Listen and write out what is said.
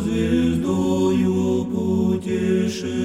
звездою путешествуют,